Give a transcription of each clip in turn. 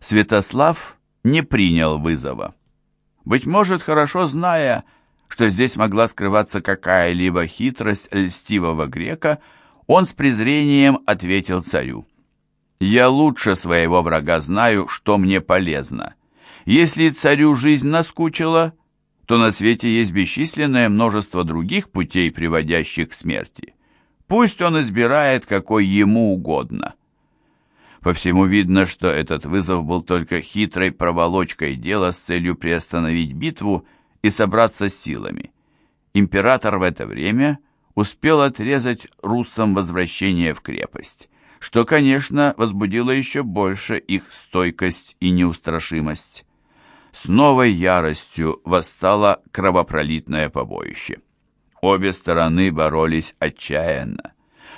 Святослав не принял вызова. Быть может, хорошо зная, что здесь могла скрываться какая-либо хитрость льстивого грека, он с презрением ответил царю. «Я лучше своего врага знаю, что мне полезно. Если царю жизнь наскучила, то на свете есть бесчисленное множество других путей, приводящих к смерти. Пусть он избирает, какой ему угодно». По всему видно, что этот вызов был только хитрой проволочкой дела с целью приостановить битву и собраться с силами. Император в это время успел отрезать руссам возвращение в крепость, что, конечно, возбудило еще больше их стойкость и неустрашимость. С новой яростью восстало кровопролитное побоище. Обе стороны боролись отчаянно.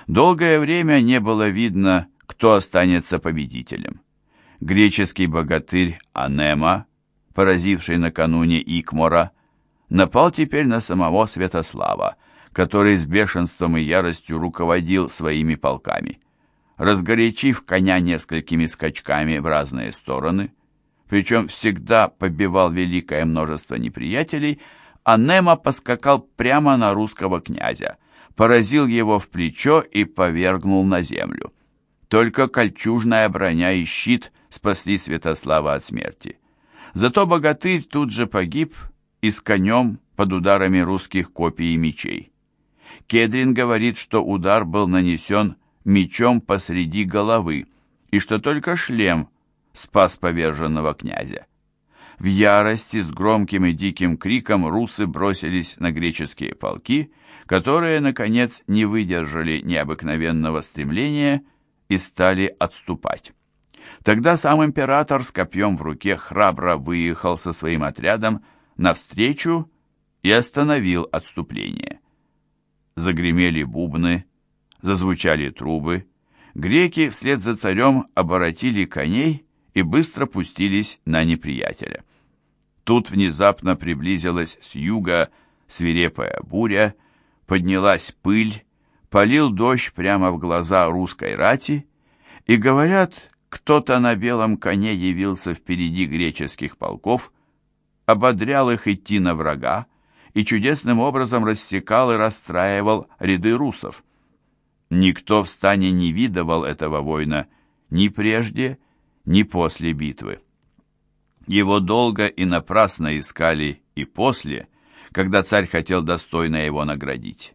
Долгое время не было видно, кто останется победителем. Греческий богатырь Анема, поразивший накануне Икмора, напал теперь на самого Святослава, который с бешенством и яростью руководил своими полками. Разгорячив коня несколькими скачками в разные стороны, причем всегда побивал великое множество неприятелей, Анема поскакал прямо на русского князя, поразил его в плечо и повергнул на землю. Только кольчужная броня и щит спасли Святослава от смерти. Зато богатырь тут же погиб и с конем под ударами русских копий и мечей. Кедрин говорит, что удар был нанесен мечом посреди головы, и что только шлем спас поверженного князя. В ярости с громким и диким криком русы бросились на греческие полки, которые, наконец, не выдержали необыкновенного стремления и стали отступать. Тогда сам император с копьем в руке храбро выехал со своим отрядом навстречу и остановил отступление. Загремели бубны, зазвучали трубы, греки вслед за царем оборотили коней и быстро пустились на неприятеля. Тут внезапно приблизилась с юга свирепая буря, поднялась пыль, полил дождь прямо в глаза русской рати, и, говорят, кто-то на белом коне явился впереди греческих полков, ободрял их идти на врага и чудесным образом рассекал и расстраивал ряды русов. Никто в стане не видывал этого воина ни прежде, ни после битвы. Его долго и напрасно искали и после, когда царь хотел достойно его наградить.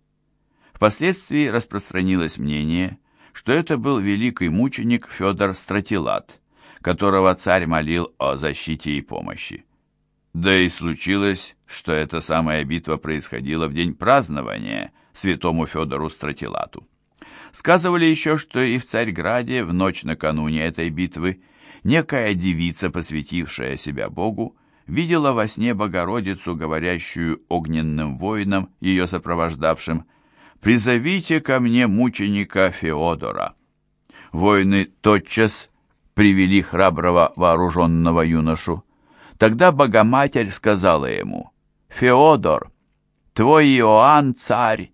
Впоследствии распространилось мнение, что это был великий мученик Федор Стратилат, которого царь молил о защите и помощи. Да и случилось, что эта самая битва происходила в день празднования святому Федору Стратилату. Сказывали еще, что и в Царьграде в ночь накануне этой битвы некая девица, посвятившая себя Богу, видела во сне Богородицу, говорящую огненным воинам, ее сопровождавшим, «Призовите ко мне мученика Феодора». Воины тотчас привели храброго вооруженного юношу. Тогда Богоматерь сказала ему, «Феодор, твой Иоанн царь,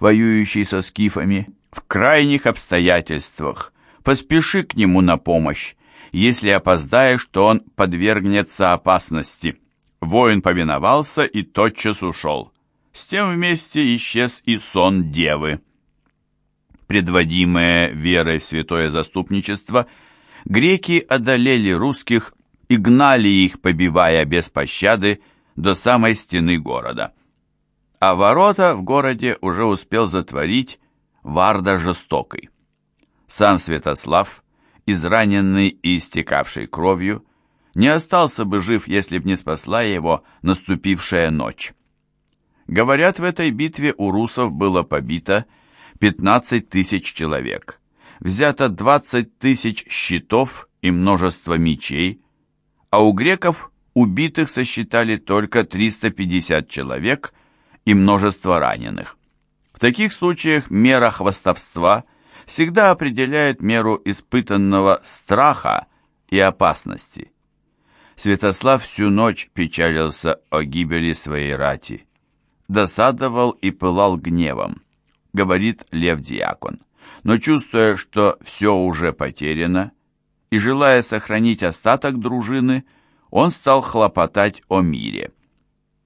воюющий со скифами, в крайних обстоятельствах, поспеши к нему на помощь. Если опоздаешь, то он подвергнется опасности». Воин повиновался и тотчас ушел. С тем вместе исчез и сон девы. Предводимые верой в святое заступничество, греки одолели русских и гнали их, побивая без пощады, до самой стены города. А ворота в городе уже успел затворить Варда жестокой. Сам Святослав, израненный и истекавший кровью, не остался бы жив, если б не спасла его наступившая ночь. Говорят, в этой битве у русов было побито 15 тысяч человек, взято 20 тысяч щитов и множество мечей, а у греков убитых сосчитали только 350 человек и множество раненых. В таких случаях мера хвастовства всегда определяет меру испытанного страха и опасности. Святослав всю ночь печалился о гибели своей рати досадовал и пылал гневом, говорит Лев Диакон. Но чувствуя, что все уже потеряно, и желая сохранить остаток дружины, он стал хлопотать о мире.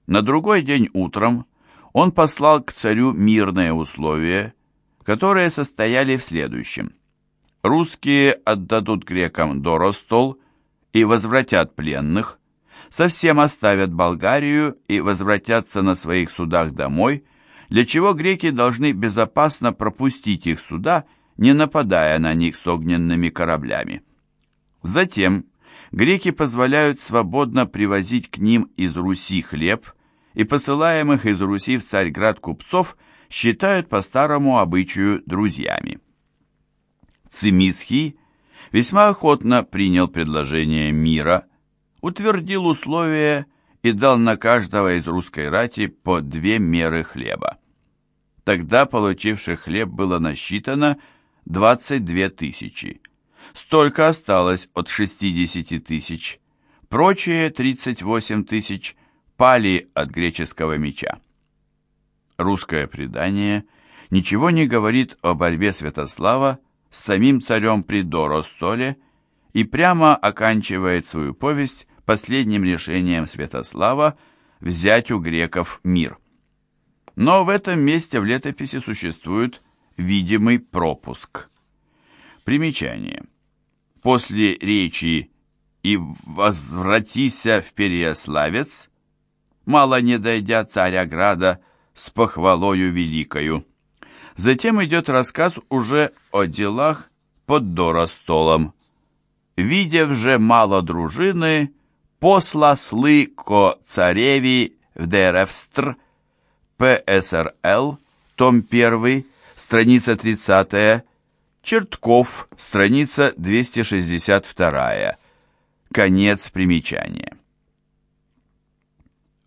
На другой день утром он послал к царю мирные условия, которые состояли в следующем. Русские отдадут грекам Доростол и возвратят пленных, совсем оставят Болгарию и возвратятся на своих судах домой, для чего греки должны безопасно пропустить их суда, не нападая на них с огненными кораблями. Затем греки позволяют свободно привозить к ним из Руси хлеб, и посылаемых из Руси в Царьград купцов считают по старому обычаю друзьями. Цимисхий весьма охотно принял предложение мира, утвердил условия и дал на каждого из русской рати по две меры хлеба. Тогда получивших хлеб было насчитано 22 тысячи. Столько осталось от 60 тысяч. Прочие 38 тысяч пали от греческого меча. Русское предание ничего не говорит о борьбе Святослава с самим царем при Доростоле и прямо оканчивает свою повесть последним решением Святослава взять у греков мир. Но в этом месте в летописи существует видимый пропуск. Примечание. После речи «И возвратися в Переяславец», мало не дойдя царя Града с похвалою великою. Затем идет рассказ уже о делах под Доростолом. «Видев же мало дружины, посла слы ко цареви в Деревстр, ПСРЛ, том 1, страница 30, Чертков, страница 262, конец примечания.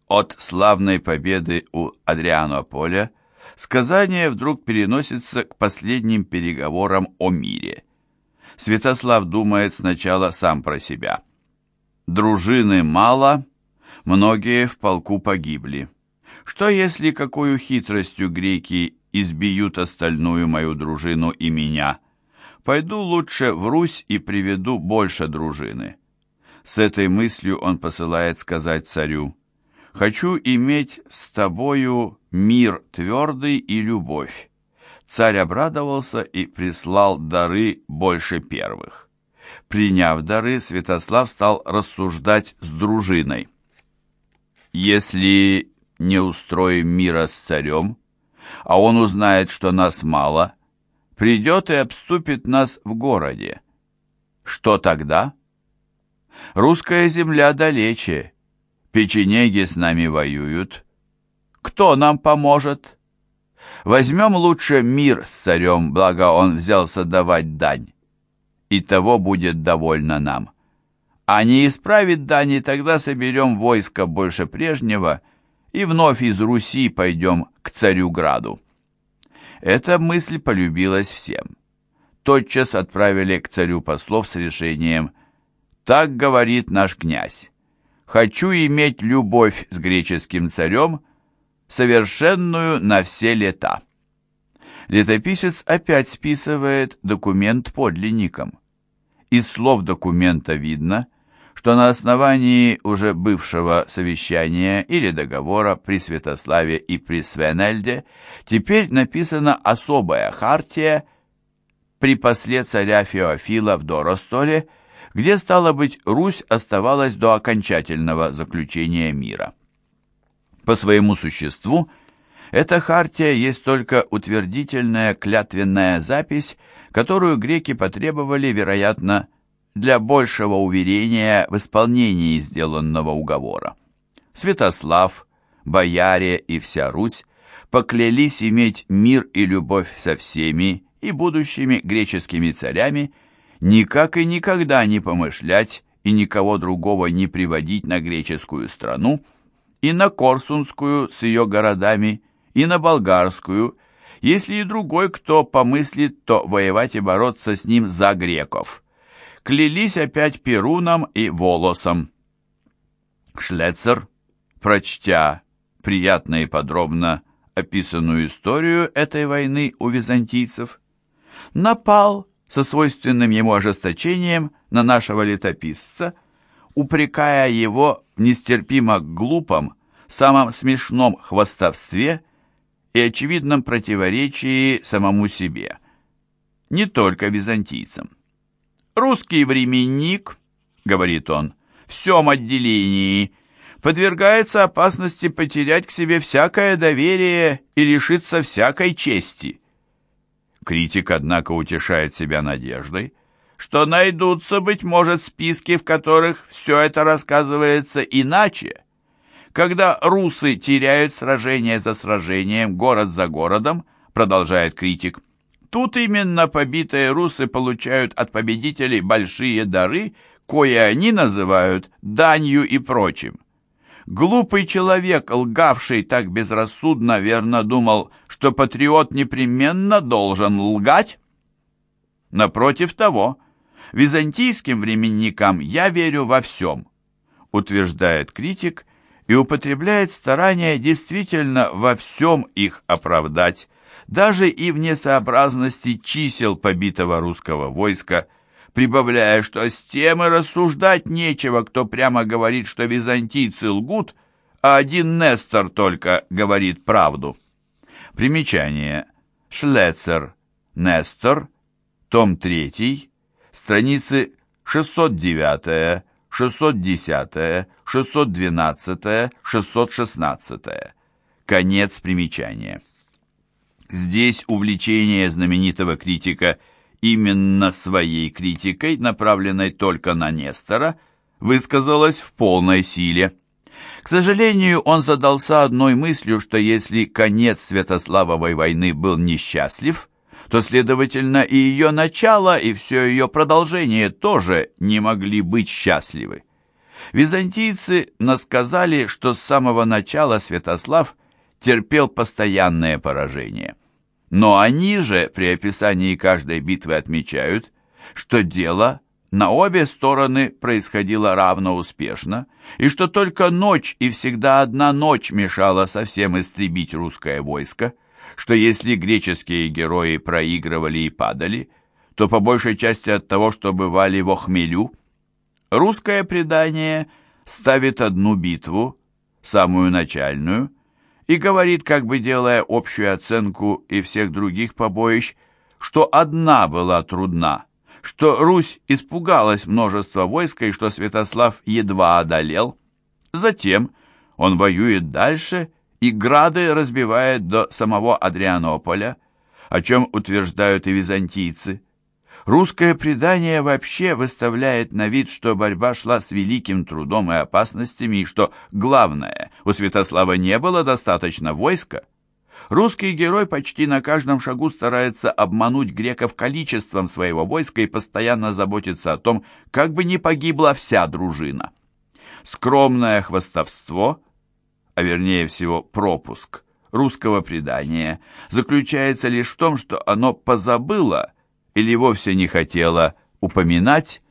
От славной победы у Адрианополя сказание вдруг переносится к последним переговорам о мире. Святослав думает сначала сам про себя. Дружины мало, многие в полку погибли. Что если какую хитростью греки избьют остальную мою дружину и меня? Пойду лучше в Русь и приведу больше дружины. С этой мыслью он посылает сказать царю, «Хочу иметь с тобою мир твердый и любовь». Царь обрадовался и прислал дары больше первых. Приняв дары, Святослав стал рассуждать с дружиной. «Если не устроим мира с царем, а он узнает, что нас мало, придет и обступит нас в городе. Что тогда? Русская земля далече, печенеги с нами воюют. Кто нам поможет? Возьмем лучше мир с царем, благо он взялся давать дань. И того будет довольно нам. А не исправит дани, тогда соберем войско больше прежнего и вновь из Руси пойдем к царю Граду. Эта мысль полюбилась всем. Тотчас отправили к царю послов с решением «Так говорит наш князь, хочу иметь любовь с греческим царем, совершенную на все лета». Летописец опять списывает документ подлинникам. Из слов документа видно, что на основании уже бывшего совещания или договора при Святославе и при Свенельде теперь написана особая хартия при после царя Феофила в Доростоле, где, стало быть, Русь оставалась до окончательного заключения мира. По своему существу, эта хартия есть только утвердительная клятвенная запись, которую греки потребовали, вероятно, для большего уверения в исполнении сделанного уговора. Святослав, бояре и вся Русь поклялись иметь мир и любовь со всеми и будущими греческими царями, никак и никогда не помышлять и никого другого не приводить на греческую страну, и на Корсунскую с ее городами, и на Болгарскую, если и другой кто помыслит, то воевать и бороться с ним за греков клялись опять Перуном и Волосом. Шлецер, прочтя приятно и подробно описанную историю этой войны у византийцев, напал со свойственным ему ожесточением на нашего летописца, упрекая его в нестерпимо глупом, самом смешном хвастовстве и очевидном противоречии самому себе. Не только византийцам. «Русский временник», — говорит он, — «в всем отделении подвергается опасности потерять к себе всякое доверие и лишиться всякой чести». Критик, однако, утешает себя надеждой, что найдутся, быть может, списки, в которых все это рассказывается иначе, когда русы теряют сражение за сражением, город за городом, продолжает критик, тут именно побитые русы получают от победителей большие дары, кое они называют данью и прочим. Глупый человек, лгавший так безрассудно, верно думал, что патриот непременно должен лгать? Напротив того, византийским временникам я верю во всем, утверждает критик и употребляет старания действительно во всем их оправдать, даже и в несообразности чисел побитого русского войска, прибавляя, что с тем и рассуждать нечего, кто прямо говорит, что византийцы лгут, а один Нестор только говорит правду. Примечание. Шлецер. Нестор. Том 3. Страницы 609, 610, 612, 616. Конец примечания. Здесь увлечение знаменитого критика именно своей критикой, направленной только на Нестора, высказалось в полной силе. К сожалению, он задался одной мыслью, что если конец Святославовой войны был несчастлив, то, следовательно, и ее начало, и все ее продолжение тоже не могли быть счастливы. Византийцы насказали, что с самого начала Святослав терпел постоянное поражение. Но они же при описании каждой битвы отмечают, что дело на обе стороны происходило равно успешно, и что только ночь и всегда одна ночь мешала совсем истребить русское войско, что если греческие герои проигрывали и падали, то по большей части от того, что бывали в охмелю. Русское предание ставит одну битву, самую начальную, и говорит, как бы делая общую оценку и всех других побоищ, что одна была трудна, что Русь испугалась множества войска и что Святослав едва одолел. Затем он воюет дальше и грады разбивает до самого Адрианополя, о чем утверждают и византийцы. Русское предание вообще выставляет на вид, что борьба шла с великим трудом и опасностями, и что, главное, у Святослава не было достаточно войска. Русский герой почти на каждом шагу старается обмануть греков количеством своего войска и постоянно заботится о том, как бы не погибла вся дружина. Скромное хвастовство, а вернее всего пропуск, русского предания заключается лишь в том, что оно позабыло или вовсе не хотела упоминать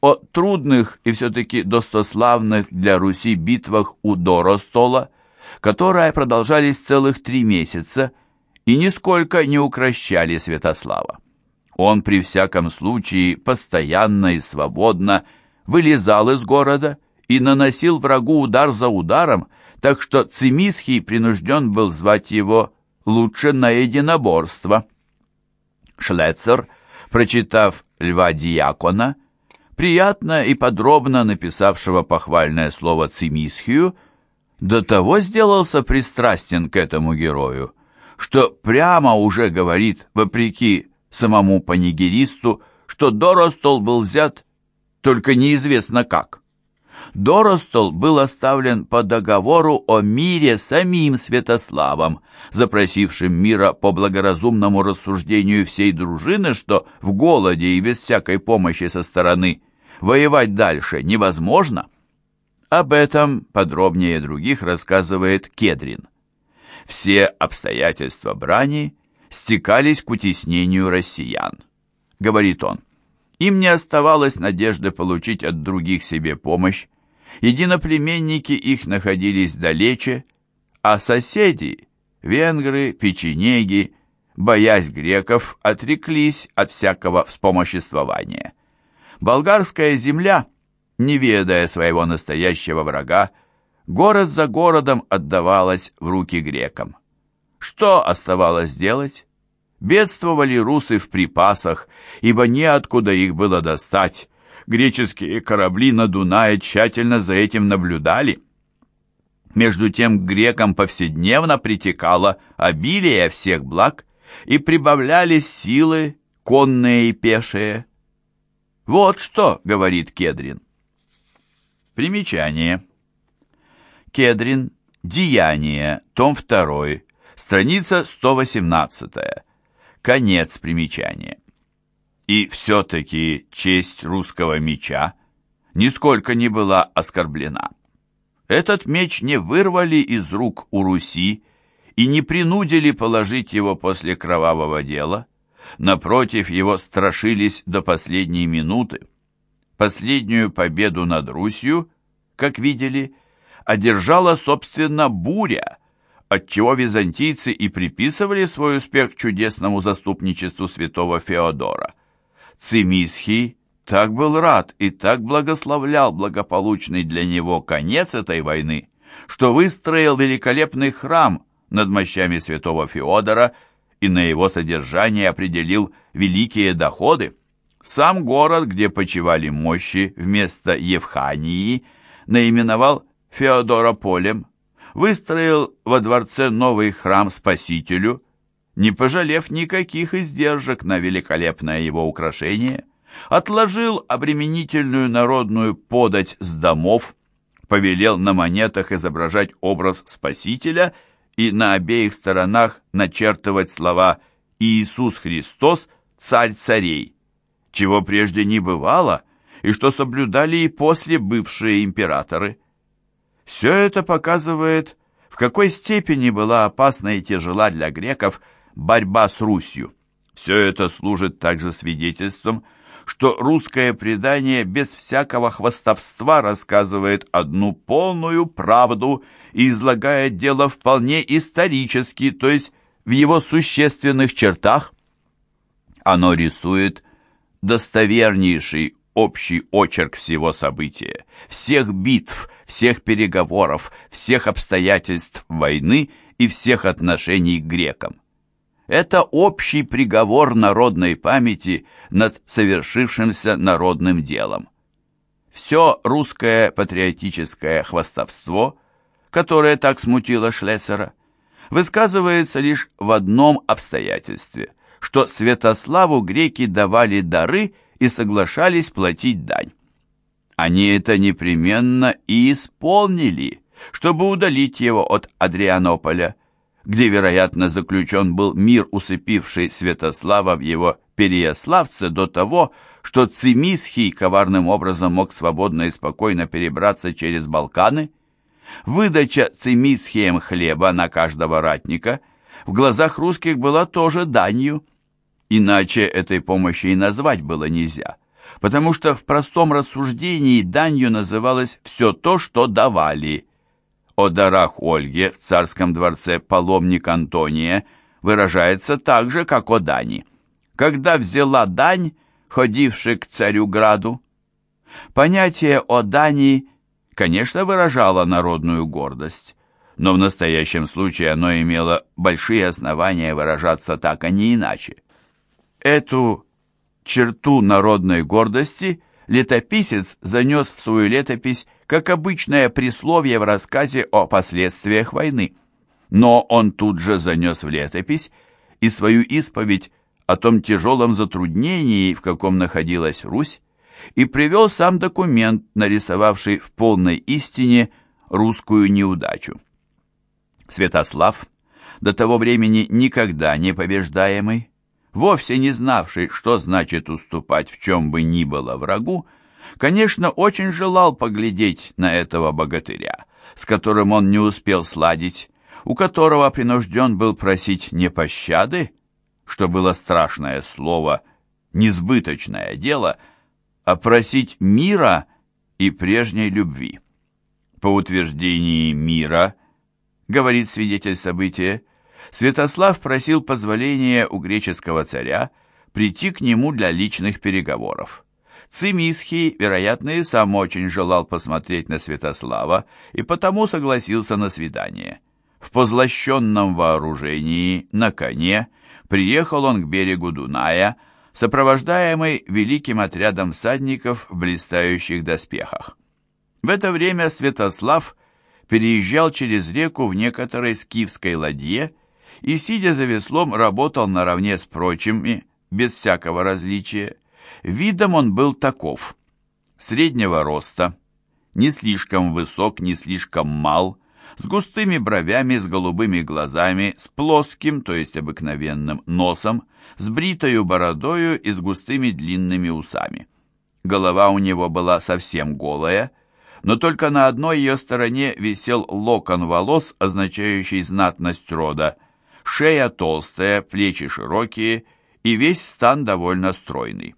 о трудных и все-таки достославных для Руси битвах у Доростола, которые продолжались целых три месяца и нисколько не укращали Святослава. Он при всяком случае постоянно и свободно вылезал из города и наносил врагу удар за ударом, так что Цимисхий принужден был звать его лучше на единоборство. Шлецер – прочитав Льва Диакона, приятно и подробно написавшего похвальное слово Цимисхию, до того сделался пристрастен к этому герою, что прямо уже говорит, вопреки самому панигеристу, что Доростол был взят только неизвестно как. Доростол был оставлен по договору о мире самим Святославом, запросившим мира по благоразумному рассуждению всей дружины, что в голоде и без всякой помощи со стороны воевать дальше невозможно. Об этом подробнее других рассказывает Кедрин. Все обстоятельства брани стекались к утеснению россиян, говорит он. Им не оставалось надежды получить от других себе помощь. Единоплеменники их находились далече, а соседи, венгры, печенеги, боясь греков, отреклись от всякого вспомоществования. Болгарская земля, не ведая своего настоящего врага, город за городом отдавалась в руки грекам. Что оставалось делать? Бедствовали русы в припасах, ибо неоткуда их было достать. Греческие корабли на Дунае тщательно за этим наблюдали. Между тем к грекам повседневно притекало обилие всех благ, и прибавлялись силы, конные и пешие. Вот что, говорит Кедрин. Примечание. Кедрин. Деяние. Том 2. Страница 118. Конец примечания. И все-таки честь русского меча нисколько не была оскорблена. Этот меч не вырвали из рук у Руси и не принудили положить его после кровавого дела. Напротив, его страшились до последней минуты. Последнюю победу над Русью, как видели, одержала, собственно, буря, отчего византийцы и приписывали свой успех чудесному заступничеству святого Феодора. Цимисхий так был рад и так благословлял благополучный для него конец этой войны, что выстроил великолепный храм над мощами святого Феодора и на его содержание определил великие доходы. Сам город, где почивали мощи вместо Евхании, наименовал Феодорополем, выстроил во дворце новый храм Спасителю, не пожалев никаких издержек на великолепное его украшение, отложил обременительную народную подать с домов, повелел на монетах изображать образ Спасителя и на обеих сторонах начертывать слова «Иисус Христос, Царь царей», чего прежде не бывало и что соблюдали и после бывшие императоры. Все это показывает, в какой степени была опасна и тяжела для греков борьба с Русью. Все это служит также свидетельством, что русское предание без всякого хвастовства рассказывает одну полную правду и излагает дело вполне исторически, то есть в его существенных чертах. Оно рисует достовернейший общий очерк всего события, всех битв, всех переговоров, всех обстоятельств войны и всех отношений к грекам. Это общий приговор народной памяти над совершившимся народным делом. Все русское патриотическое хвастовство, которое так смутило Шлессера, высказывается лишь в одном обстоятельстве, что Святославу греки давали дары и соглашались платить дань. Они это непременно и исполнили, чтобы удалить его от Адрианополя, где, вероятно, заключен был мир, усыпивший Святослава в его Переяславце до того, что Цимисхий коварным образом мог свободно и спокойно перебраться через Балканы. Выдача Цимисхием хлеба на каждого ратника в глазах русских была тоже данью, Иначе этой помощи и назвать было нельзя, потому что в простом рассуждении данью называлось все то, что давали. О дарах Ольге в царском дворце паломник Антония выражается так же, как о дани. Когда взяла дань, ходивший к царю Граду, понятие о дани, конечно, выражало народную гордость, но в настоящем случае оно имело большие основания выражаться так, а не иначе. Эту черту народной гордости летописец занес в свою летопись как обычное присловие в рассказе о последствиях войны. Но он тут же занес в летопись и свою исповедь о том тяжелом затруднении, в каком находилась Русь, и привел сам документ, нарисовавший в полной истине русскую неудачу. Святослав, до того времени никогда не побеждаемый, вовсе не знавший, что значит уступать в чем бы ни было врагу, конечно, очень желал поглядеть на этого богатыря, с которым он не успел сладить, у которого принужден был просить не пощады, что было страшное слово, несбыточное дело, а просить мира и прежней любви. По утверждении мира, говорит свидетель события, Святослав просил позволения у греческого царя прийти к нему для личных переговоров. Цимисхий, вероятно, и сам очень желал посмотреть на Святослава и потому согласился на свидание. В позлощенном вооружении, на коне, приехал он к берегу Дуная, сопровождаемый великим отрядом всадников в блистающих доспехах. В это время Святослав переезжал через реку в некоторой скифской ладье и, сидя за веслом, работал наравне с прочими, без всякого различия. Видом он был таков. Среднего роста, не слишком высок, не слишком мал, с густыми бровями, с голубыми глазами, с плоским, то есть обыкновенным, носом, с бритою бородою и с густыми длинными усами. Голова у него была совсем голая, но только на одной ее стороне висел локон волос, означающий знатность рода. Шея толстая, плечи широкие, и весь стан довольно стройный.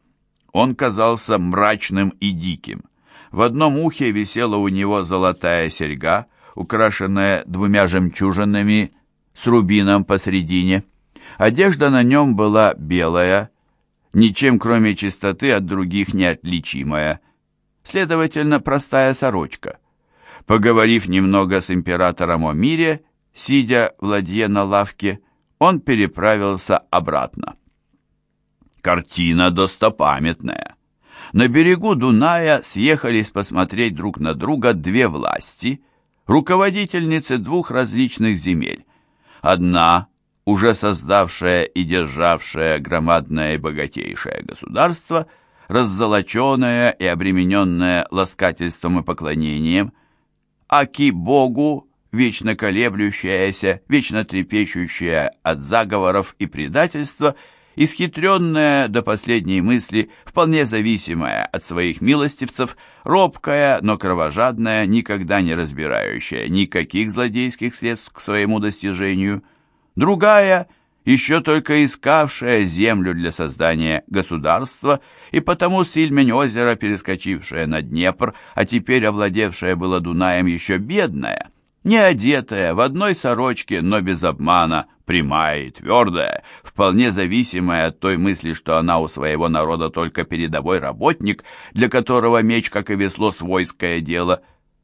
Он казался мрачным и диким. В одном ухе висела у него золотая серьга, украшенная двумя жемчужинами с рубином посредине. Одежда на нем была белая, ничем кроме чистоты от других неотличимая, следовательно, простая сорочка. Поговорив немного с императором о мире, сидя в ладье на лавке, он переправился обратно. Картина достопамятная. На берегу Дуная съехались посмотреть друг на друга две власти, руководительницы двух различных земель. Одна, уже создавшая и державшая громадное и богатейшее государство, раззолоченное и обремененное ласкательством и поклонением, аки Богу, вечно колеблющаяся, вечно трепещущая от заговоров и предательства – исхитренная до последней мысли, вполне зависимая от своих милостивцев, робкая, но кровожадная, никогда не разбирающая никаких злодейских средств к своему достижению, другая, еще только искавшая землю для создания государства, и потому Сильмень озера, перескочившая на Днепр, а теперь овладевшая было Дунаем еще бедная, не одетая, в одной сорочке, но без обмана, прямая и твердая, вполне зависимая от той мысли, что она у своего народа только передовой работник, для которого меч, как и весло, свойское дело.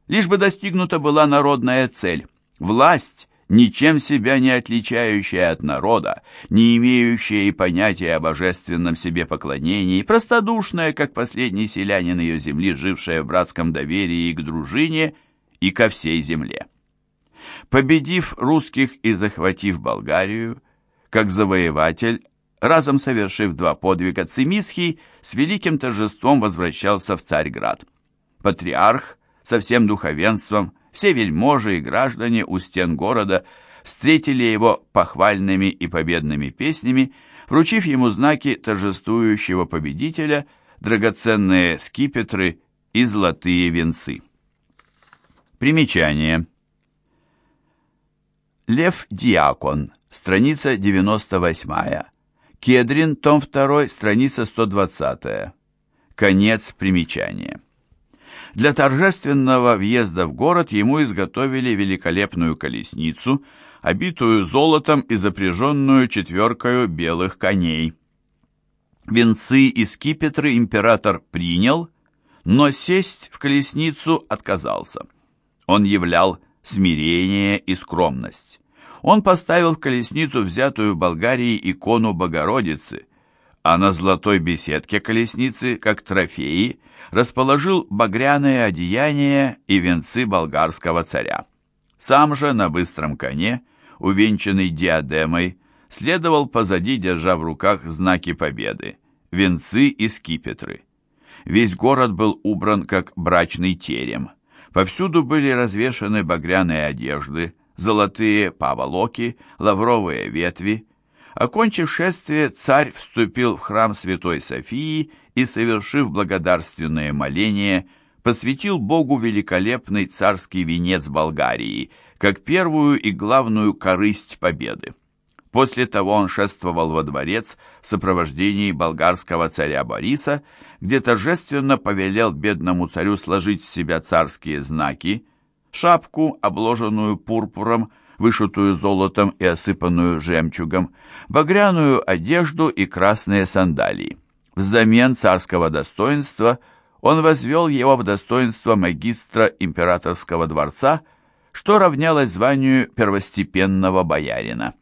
Лишь бы достигнута была народная цель. Власть, ничем себя не отличающая от народа, не имеющая и понятия о божественном себе поклонении, простодушная, как последний селянин ее земли, жившая в братском доверии и к дружине, и ко всей земле. Победив русских и захватив Болгарию, как завоеватель, разом совершив два подвига, Цимисхий с великим торжеством возвращался в Царьград. Патриарх со всем духовенством, все вельможи и граждане у стен города встретили его похвальными и победными песнями, вручив ему знаки торжествующего победителя, драгоценные скипетры и золотые венцы. Примечание. Лев Диакон, страница 98. Кедрин, том 2, страница 120. Конец примечания. Для торжественного въезда в город ему изготовили великолепную колесницу, обитую золотом и запряженную четверкою белых коней. Венцы и скипетры император принял, но сесть в колесницу отказался. Он являл смирение и скромность. Он поставил в колесницу взятую в Болгарии икону Богородицы, а на золотой беседке колесницы, как трофеи, расположил багряные одеяния и венцы болгарского царя. Сам же на быстром коне, увенчанный диадемой, следовал позади, держа в руках знаки победы, венцы и скипетры. Весь город был убран как брачный терем – Повсюду были развешаны багряные одежды, золотые паволоки, лавровые ветви. Окончив шествие, царь вступил в храм Святой Софии и, совершив благодарственное моление, посвятил Богу великолепный царский венец Болгарии, как первую и главную корысть победы. После того он шествовал во дворец в сопровождении болгарского царя Бориса, где торжественно повелел бедному царю сложить с себя царские знаки, шапку, обложенную пурпуром, вышитую золотом и осыпанную жемчугом, багряную одежду и красные сандалии. Взамен царского достоинства он возвел его в достоинство магистра императорского дворца, что равнялось званию первостепенного боярина.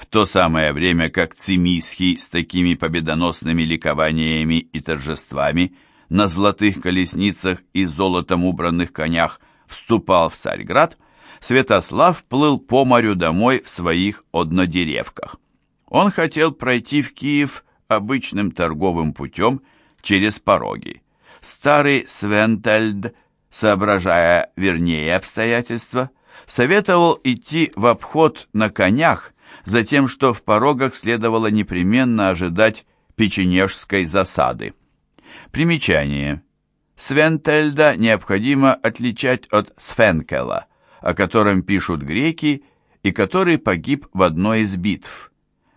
В то самое время, как Цимисхий с такими победоносными ликованиями и торжествами на золотых колесницах и золотом убранных конях вступал в Царьград, Святослав плыл по морю домой в своих однодеревках. Он хотел пройти в Киев обычным торговым путем через пороги. Старый Свентельд, соображая вернее обстоятельства, советовал идти в обход на конях, за тем, что в порогах следовало непременно ожидать печенежской засады. Примечание. Свентельда необходимо отличать от Свенкела, о котором пишут греки и который погиб в одной из битв.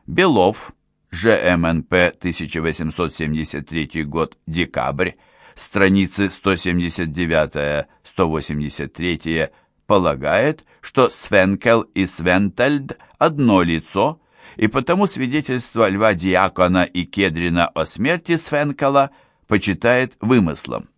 Белов, ЖМНП 1873 год, декабрь, страницы 179-183, полагает, что Свенкел и Свентельд одно лицо, и потому свидетельство Льва Диакона и Кедрина о смерти Свенкела почитает вымыслом.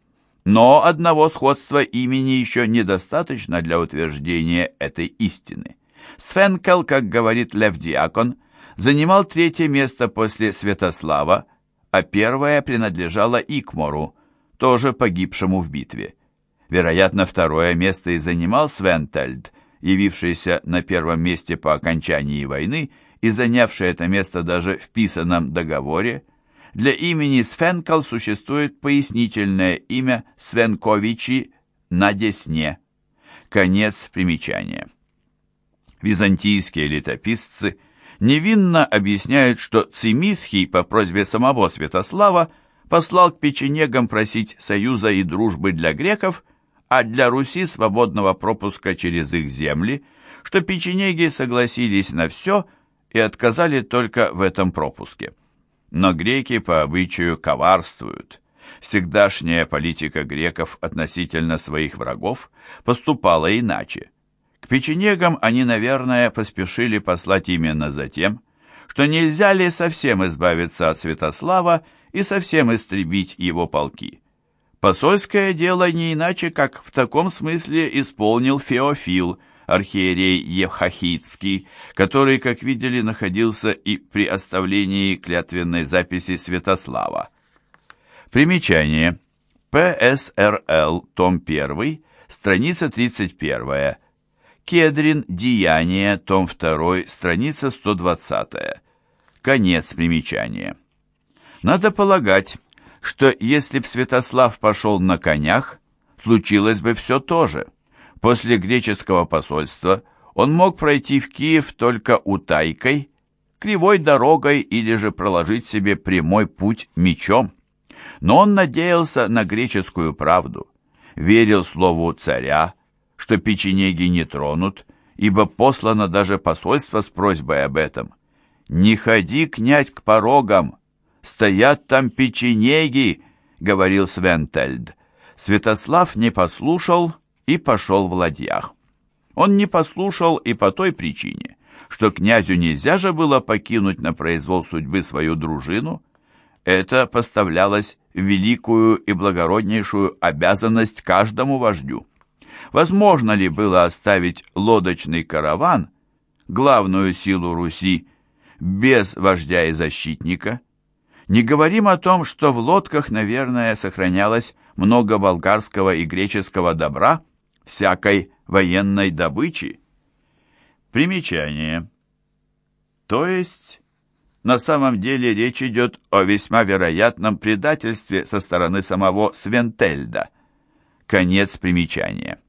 Но одного сходства имени еще недостаточно для утверждения этой истины. Свенкел, как говорит Лев Диакон, занимал третье место после Святослава, а первое принадлежало Икмору, тоже погибшему в битве. Вероятно, второе место и занимал Свентельд, явившийся на первом месте по окончании войны и занявший это место даже в писанном договоре. Для имени Свенкал существует пояснительное имя Свенковичи на Десне. Конец примечания. Византийские летописцы невинно объясняют, что Цимисхий по просьбе самого Святослава послал к печенегам просить союза и дружбы для греков, а для Руси свободного пропуска через их земли, что печенеги согласились на все и отказали только в этом пропуске. Но греки по обычаю коварствуют. Всегдашняя политика греков относительно своих врагов поступала иначе. К печенегам они, наверное, поспешили послать именно за тем, что нельзя ли совсем избавиться от Святослава и совсем истребить его полки. Посольское дело не иначе, как в таком смысле исполнил Феофил, архиерей Евхахицкий, который, как видели, находился и при оставлении клятвенной записи Святослава. Примечание. ПСРЛ, том 1, страница 31. Кедрин, Деяния, том 2, страница 120. Конец примечания. Надо полагать, что если б Святослав пошел на конях, случилось бы все то же. После греческого посольства он мог пройти в Киев только утайкой, кривой дорогой или же проложить себе прямой путь мечом. Но он надеялся на греческую правду, верил слову царя, что печенеги не тронут, ибо послано даже посольство с просьбой об этом. «Не ходи, князь, к порогам, стоят там печенеги», — говорил Свентельд. Святослав не послушал и пошел в ладьях. Он не послушал и по той причине, что князю нельзя же было покинуть на произвол судьбы свою дружину. Это поставлялось в великую и благороднейшую обязанность каждому вождю. Возможно ли было оставить лодочный караван, главную силу Руси, без вождя и защитника? Не говорим о том, что в лодках, наверное, сохранялось много болгарского и греческого добра, всякой военной добычи. Примечание. То есть, на самом деле речь идет о весьма вероятном предательстве со стороны самого Свентельда. Конец примечания.